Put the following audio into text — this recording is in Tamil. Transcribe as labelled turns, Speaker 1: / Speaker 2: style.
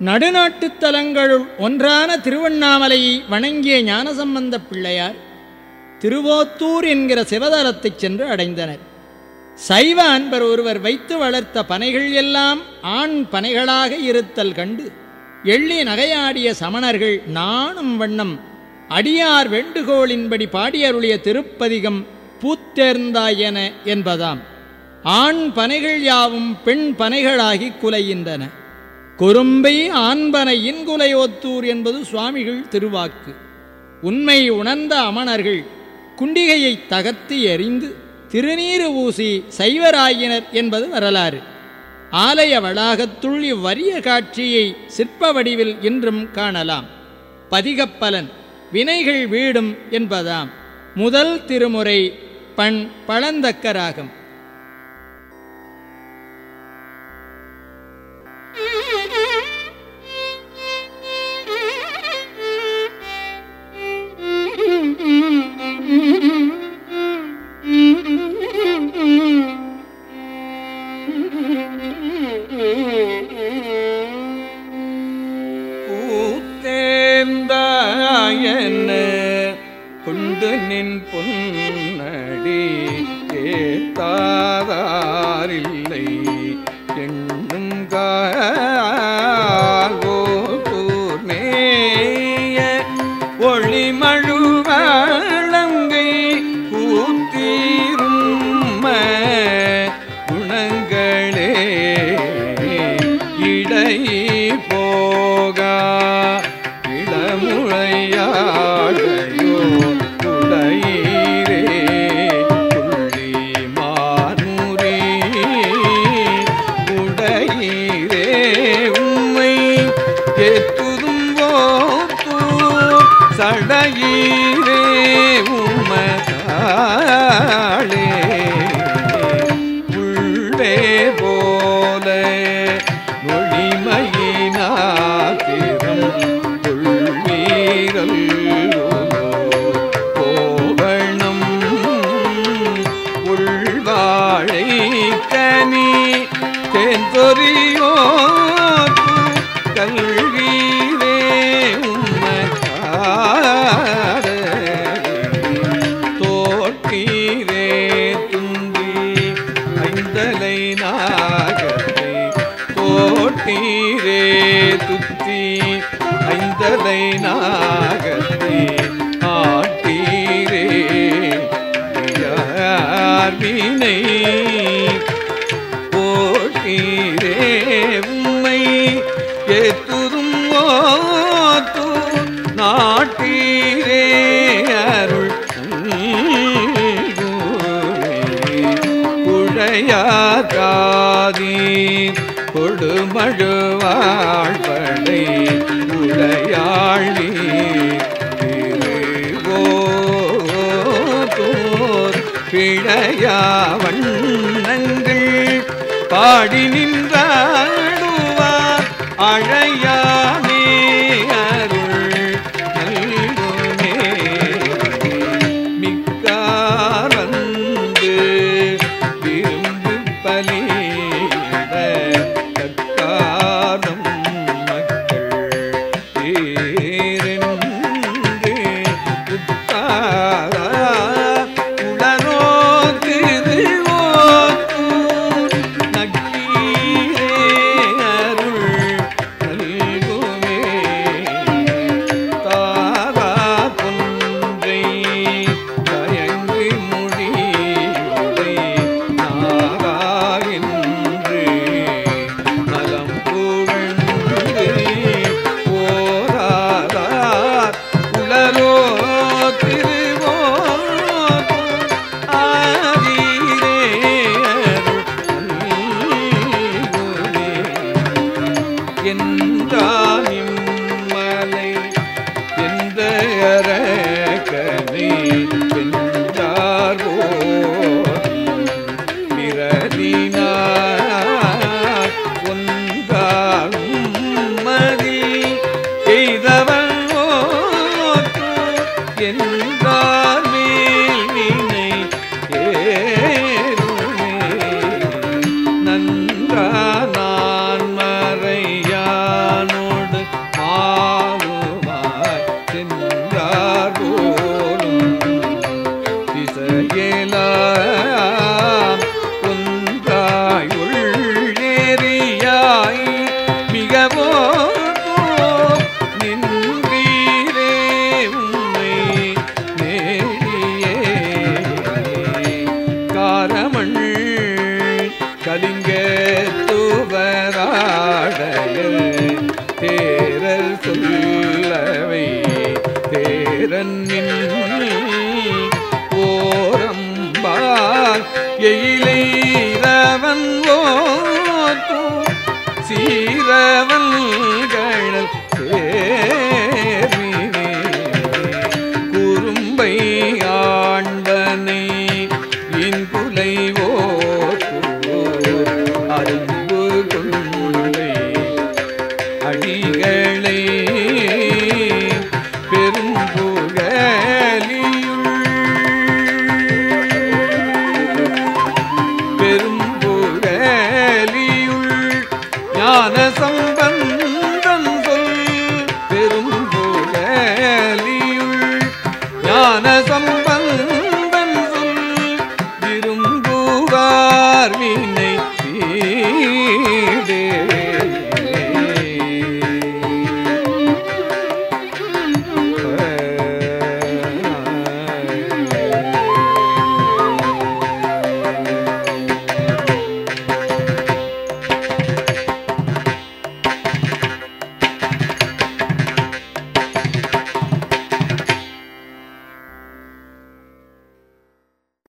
Speaker 1: நடுநாட்டுத் தலங்களுள் ஒன்றான திருவண்ணாமலையை வணங்கிய ஞானசம்பந்த பிள்ளையார் திருவோத்தூர் என்கிற சிவதலத்தைச் சென்று அடைந்தனர். சைவ அன்பர் ஒருவர் வைத்து வளர்த்த பனைகள் எல்லாம் ஆண் பனைகளாக இருத்தல் கண்டு எள்ளி நகையாடிய சமணர்கள் நாணும் வண்ணம் அடியார் வேண்டுகோளின்படி பாடியருளிய திருப்பதிகம் பூத்தேர்ந்தாயன என்பதாம். ஆண் பனைகள் யாவும் பெண் பனைகளாகி குலைகின்றன. குறும்பை ஆண்பனை இன்குலையோத்தூர் என்பது சுவாமிகள் திருவாக்கு. உண்மை உணர்ந்த அமணர்கள் குண்டிகையை தகர்த்து எறிந்து திருநீறு ஊசி சைவராயினர் என்பது வரலாறு. ஆலய வளாகத்துள் இவ்வரிய காட்சியை சிற்ப வடிவில் இன்றும் காணலாம். பதிகப்பலன் வினைகள் வீடும் என்பதாம். முதல் திருமுறை பண் பழந்தக்கராகும்.
Speaker 2: பூத்தேந்தாயன கொண்டு நின் பொன்னடி ஏத்தாதாரில்லை எண்ணுங்கூர்மேய சடையீரே ஐந்தலை நாகத்தை ஆட்டீரே யார்வினை போட்டீரே? உம்மை ஏத்துதும் ஓத்து கொடுமழுவாழ்படை உடையாழி திருவோர் பிழையாவண்ணங்கள் பாடி நின்றாடுவார் அழையா Ninguém வீடு